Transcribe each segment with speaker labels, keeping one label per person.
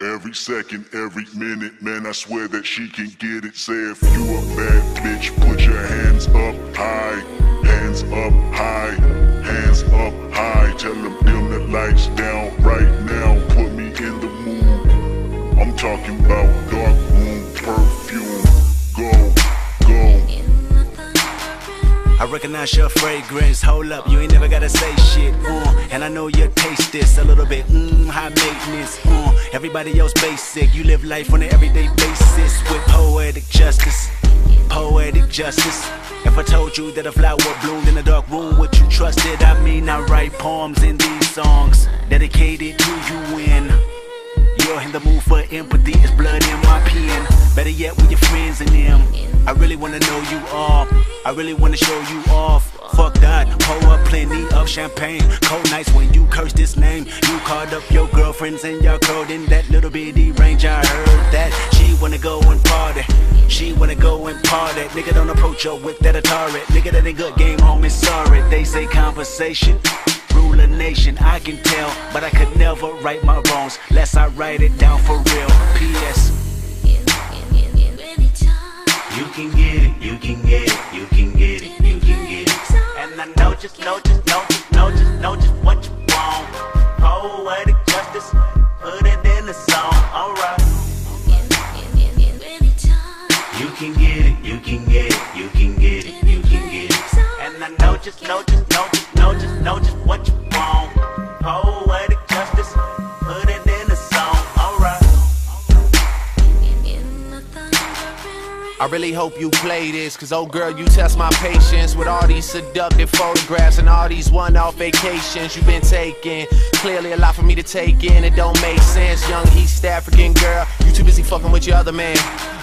Speaker 1: Every second, every minute, man, I swear that she can get it. Say if you a bad bitch, put your hands up high, hands up high,
Speaker 2: recognize your fragrance. Hold up, you ain't never gotta say shit. Uh, and I know you taste this a little bit. Mmm, high maintenance. Uh, everybody else basic. You live life on an everyday basis with poetic justice. Poetic justice. If I told you that a flower bloomed in a dark room, would you trust it? I mean, I write poems in these songs dedicated to you when you're in the mood for empathy. It's blood in my pen. Better yet, with your friends and them. I really wanna know you all. I really wanna show you off. Fuck that, pour up plenty of champagne. Cold nights when you curse this name. You called up your girlfriends and y'all curled in that little bitty range. I heard that she wanna go and party. She wanna go and party. Nigga don't approach her with that Atari. Nigga that ain't good game home is sorry. They say conversation rule a nation, I can tell, but I could never right my wrongs, lest I write it down for real. P.S. just, know just, I
Speaker 3: really hope you play this, cause oh girl, you test my patience with all these seductive photographs and all these one off vacations you've been taking. Clearly, a lot for me to take in, it don't make sense. Young East African girl, you too busy fucking with your other man.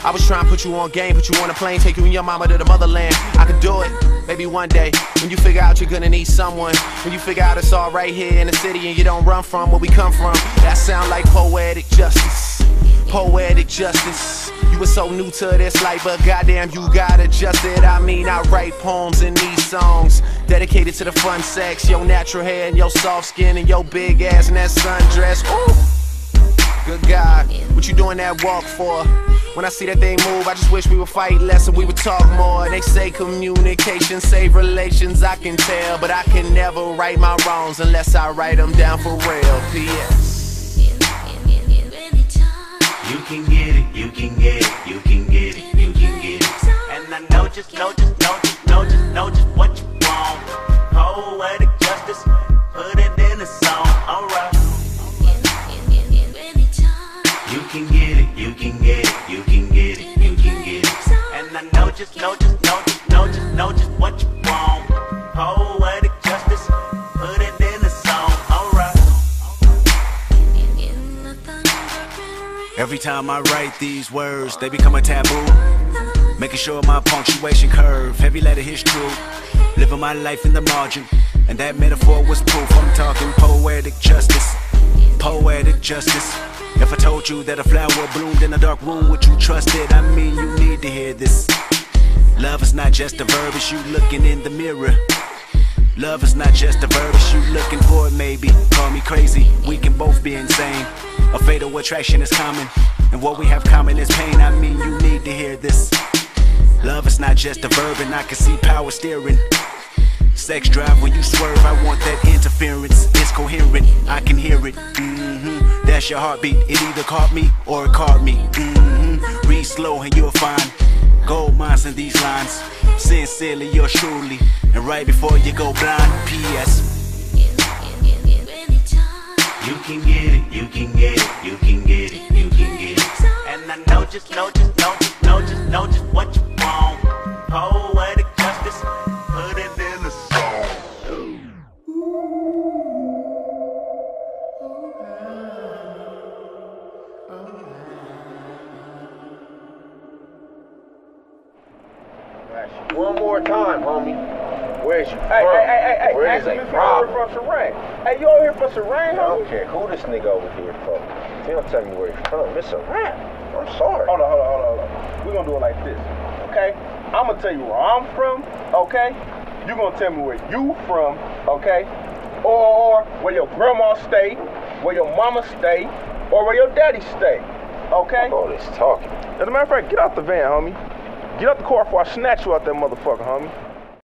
Speaker 3: I was trying to put you on game, put you on a plane, take you and your mama to the motherland. I could do it, maybe one day. When you figure out you're gonna need someone, when you figure out it's all right here in the city and you don't run from where we come from, that sound like poetic justice. Poetic justice. You were so new to this life, but goddamn, you got adjusted. I mean, I write poems in these songs dedicated to the fun sex, your natural hair and your soft skin and your big ass and that sundress. Ooh, good God, what you doing that walk for? When I see that thing move, I just wish we would fight less and we would talk more. They say communication save relations, I can tell, but I can never right my wrongs unless I write them down for real. P.S.
Speaker 2: Every time I write these words, they become a taboo. Making sure my punctuation curve, heavy letter hits true. Living my life in the margin, and that metaphor was proof. I'm talking poetic justice, poetic justice. If I told you that a flower bloomed in a dark room, would you trust it? I mean, you need to hear this. Love is not just a verb, it's you looking in the mirror. Love is not just a verb, it's you looking for maybe. Call me crazy, we can both be insane. A fatal attraction is common, and what we have common is pain. I mean, you need to hear this. Love is not just a verb, and I can see power steering. Sex drive when you swerve, I want that interference. It's coherent, I can hear it. Mm-hmm. That's your heartbeat. It either caught me or it caught me. Mm-hmm. Read slow and you'll find gold mines in these lines. Sincerely, yours truly. And right before you go blind, P.S.
Speaker 4: One more time, homie. Where's you
Speaker 5: Hey,
Speaker 4: from?
Speaker 5: hey, hey, hey, hey,
Speaker 4: Where is a
Speaker 5: you
Speaker 4: problem?
Speaker 5: from Serene. Hey, you over here for Serene,
Speaker 4: I don't care who this nigga over here from. He don't tell me where he's from. It's a rap. I'm sorry.
Speaker 5: Hold on, hold on, hold on, hold on. We're gonna do it like this, okay? I'm gonna tell you where I'm from, okay? You gonna tell me where you from, okay? Or, or where your grandma stay, where your mama stay, or where your daddy stay. Okay?
Speaker 4: All this talking.
Speaker 5: As a matter of fact, get out the van, homie. Get out the car before I snatch you out that motherfucker, homie.